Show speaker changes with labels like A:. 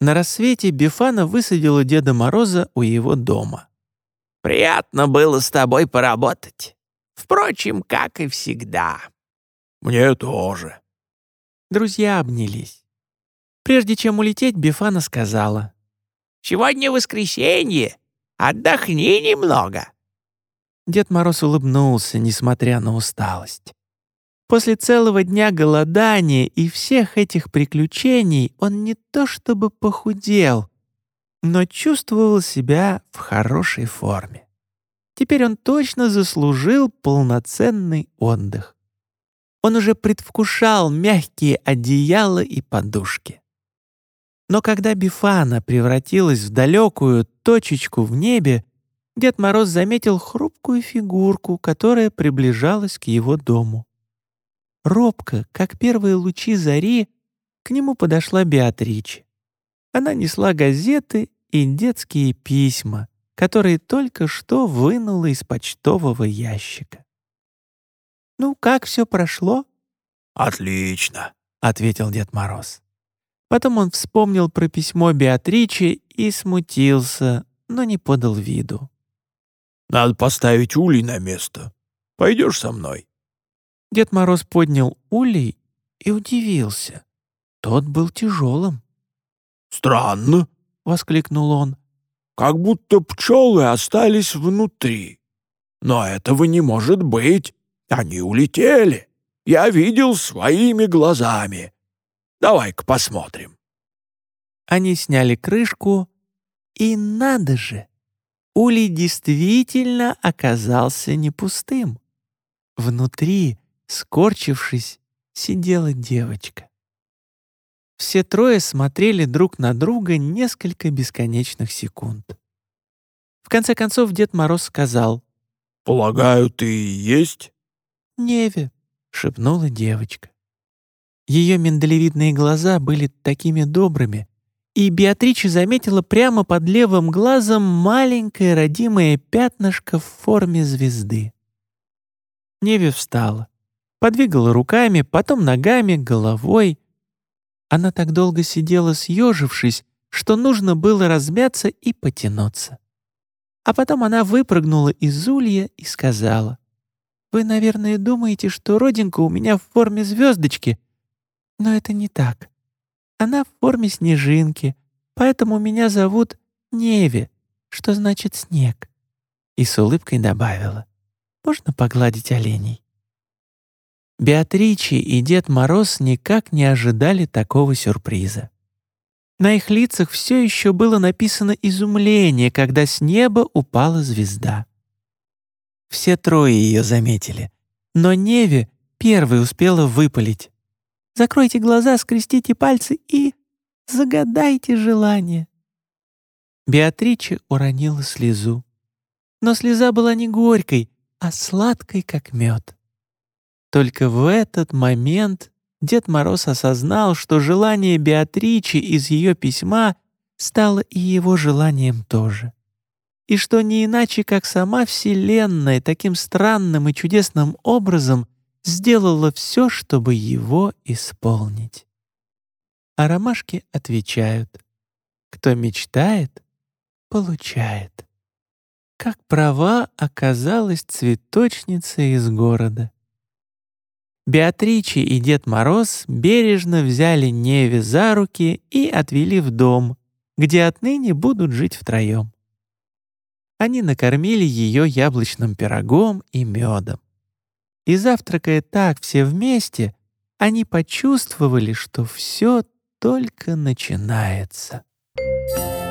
A: На рассвете Бифана высадила Деда Мороза у его дома.
B: «Приятно было с тобой поработать. Впрочем, как и всегда».
C: «Мне тоже».
A: Друзья обнялись. Прежде чем улететь, Бифана сказала.
B: «Сегодня воскресенье. Отдохни немного».
A: Дед Мороз улыбнулся, несмотря на усталость. После целого дня голодания и всех этих приключений он не то чтобы похудел, но чувствовал себя в хорошей форме. Теперь он точно заслужил полноценный отдых. Он уже предвкушал мягкие одеяла и подушки. Но когда Бифана превратилась в далекую точечку в небе, Дед Мороз заметил хрупкую фигурку, которая приближалась к его дому. Робко, как первые лучи зари, к нему подошла Беатриче. Она несла газеты и детские письма, которые только что вынула из почтового ящика. «Ну, как все прошло?»
C: «Отлично», —
A: ответил Дед Мороз. Потом он вспомнил про письмо Беатриче и смутился, но не подал виду.
C: «Надо поставить улей на место. Пойдешь со мной?»
A: Дед Мороз поднял улей и удивился. Тот был тяжелым.
C: «Странно», — воскликнул он. «Как будто пчелы остались внутри. Но этого не может быть. Они улетели. Я видел своими глазами. Давай-ка посмотрим».
A: Они сняли крышку, и надо же, улей действительно оказался не пустым. Внутри, скорчившись, сидела девочка. Все трое смотрели друг на друга несколько бесконечных секунд. В конце концов Дед Мороз сказал,
C: «Полагаю, ты и есть?»
A: «Неве», — шепнула девочка. Ее миндалевидные глаза были такими добрыми, и Беатрича заметила прямо под левым глазом маленькое родимое пятнышко в форме звезды. Неви встала, подвигала руками, потом ногами, головой. Она так долго сидела, съежившись, что нужно было размяться и потянуться. А потом она выпрыгнула из улья и сказала, «Вы, наверное, думаете, что родинка у меня в форме звездочки, но это не так. Она в форме снежинки, поэтому меня зовут Неве, что значит снег». И с улыбкой добавила, «Можно погладить оленей?» Беатричи и Дед Мороз никак не ожидали такого сюрприза. На их лицах все еще было написано изумление, когда с неба упала звезда. Все трое ее заметили, но Неве первой успела выпалить. Закройте глаза, скрестите пальцы и загадайте желание. Беатриче уронила слезу. Но слеза была не горькой, а сладкой, как мед. Только в этот момент Дед Мороз осознал, что желание Беатричи из ее письма стало и его желанием тоже. И что не иначе, как сама Вселенная таким странным и чудесным образом сделала все, чтобы его исполнить. А ромашки отвечают, кто мечтает, получает. Как права оказалась цветочница из города. Беатриче и Дед Мороз бережно взяли Неве за руки и отвели в дом, где отныне будут жить втроем. Они накормили ее яблочным пирогом и медом. И завтракая так все вместе, они почувствовали, что все только начинается. Thank you.